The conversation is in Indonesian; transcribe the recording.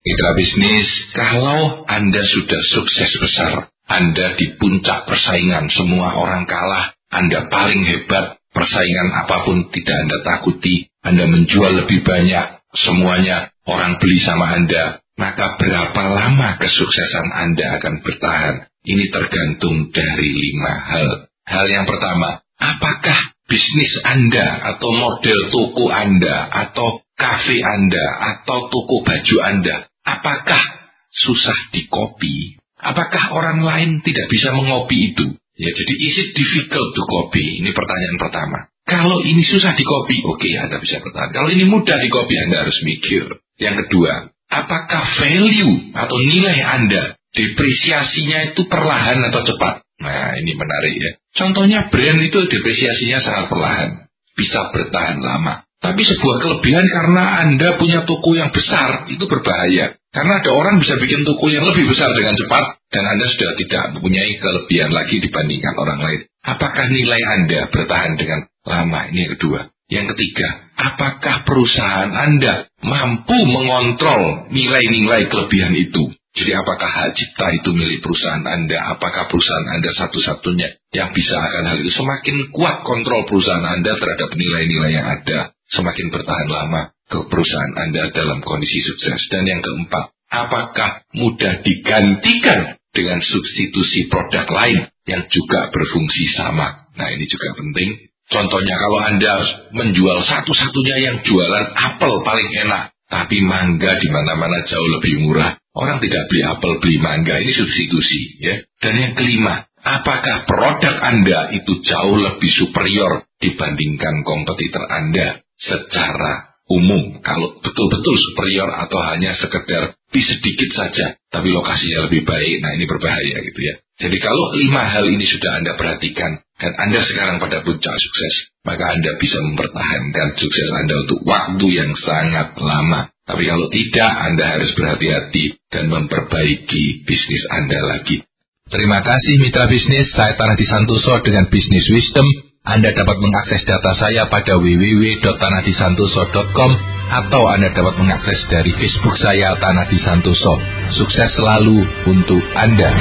Mitra bisnis, kalau Anda sudah sukses besar, Anda di puncak persaingan, semua orang kalah, Anda paling hebat, persaingan apa pun tidak Anda takuti, Anda menjual lebih banyak, semuanya orang beli sama Anda, maka berapa lama kesuksesan Anda akan bertahan? Ini tergantung dari lima hal. Hal yang pertama, apakah bisnis Anda atau model toko Anda atau kafe Anda atau toko baju Anda Apakah susah dikopi? Apakah orang lain tidak bisa mengopi itu? Ya, jadi is it difficult to copy? Ini pertanyaan pertama. Kalau ini susah dikopi, oke okay, Anda bisa bertahan. Kalau ini mudah dikopi, Anda harus mikir. Yang kedua, apakah value atau nilai Anda depresiasinya itu perlahan atau cepat? Nah, ini menarik ya. Contohnya brand itu depresiasinya sangat perlahan. Bisa bertahan lama. Tapi sebuah kelebihan karena Anda punya toko yang besar, itu berbahaya. Karena ada orang bisa bikin toko yang lebih besar dengan cepat dan Anda sudah tidak mempunyai kelebihan lagi dibandingkan orang lain. Apakah nilai Anda bertahan dengan lama? Ini yang kedua. Yang ketiga, apakah perusahaan Anda mampu mengontrol nilai-nilai kelebihan itu? Jadi apakah hak cipta itu milik perusahaan Anda? Apakah perusahaan Anda satu-satunya yang bisa akan hal itu? Semakin kuat kontrol perusahaan Anda terhadap nilai-nilai yang ada, semakin bertahan lama ke perusahaan Anda dalam kondisi sukses. Dan yang keempat, apakah mudah digantikan dengan substitusi produk lain yang juga berfungsi sama? Nah ini juga penting. Contohnya kalau Anda menjual satu-satunya yang jualan apel paling enak, tapi mangga di mana-mana jauh lebih murah. Orang tidak beli apel, beli mangga. Ini substitusi, ya. Dan yang kelima, apakah produk Anda itu jauh lebih superior dibandingkan kompetitor Anda secara umum. Kalau betul-betul superior atau hanya sekedar bisa sedikit saja, tapi lokasinya lebih baik, nah ini berbahaya gitu ya. Jadi kalau lima hal ini sudah Anda perhatikan, dan Anda sekarang pada puncak sukses, maka Anda bisa mempertahankan sukses Anda untuk waktu yang sangat lama. Tapi kalau tidak, Anda harus berhati-hati dan memperbaiki bisnis Anda lagi. Terima kasih mitra bisnis, saya Tanah Santoso dengan Bisnis Wisdom anda dapat mengakses data saya pada www.tanahdisantoso.com atau Anda dapat mengakses dari Facebook saya Tanah Disantoso. Sukses selalu untuk Anda.